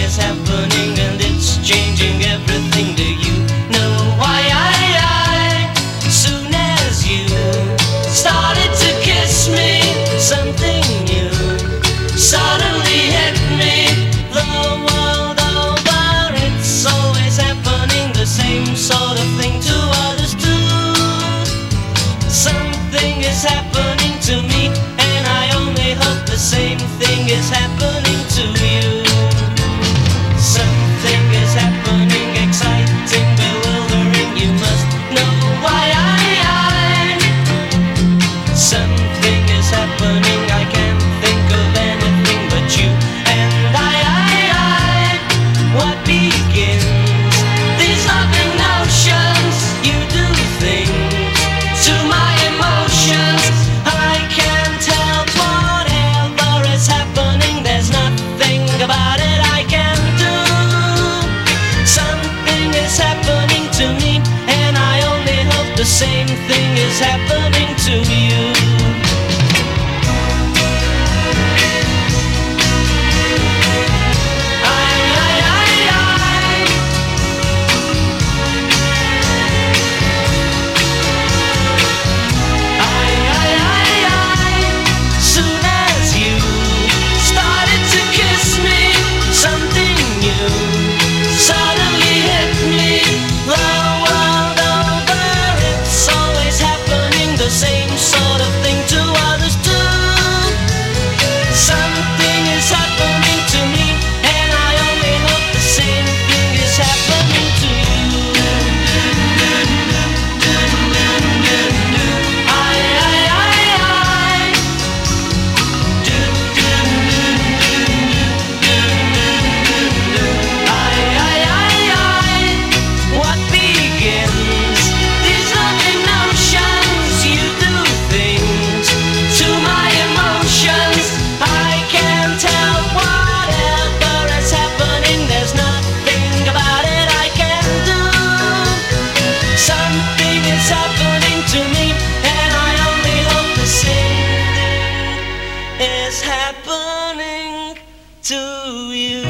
is happening and it's changing everything. to you know why I, I soon as you started to kiss me, something new suddenly hit me. The world over, it's always happening, the same sort of thing to others too. Something is happening to me, and I only hope the same thing is happening to you. same thing is happening to you. is happening to you?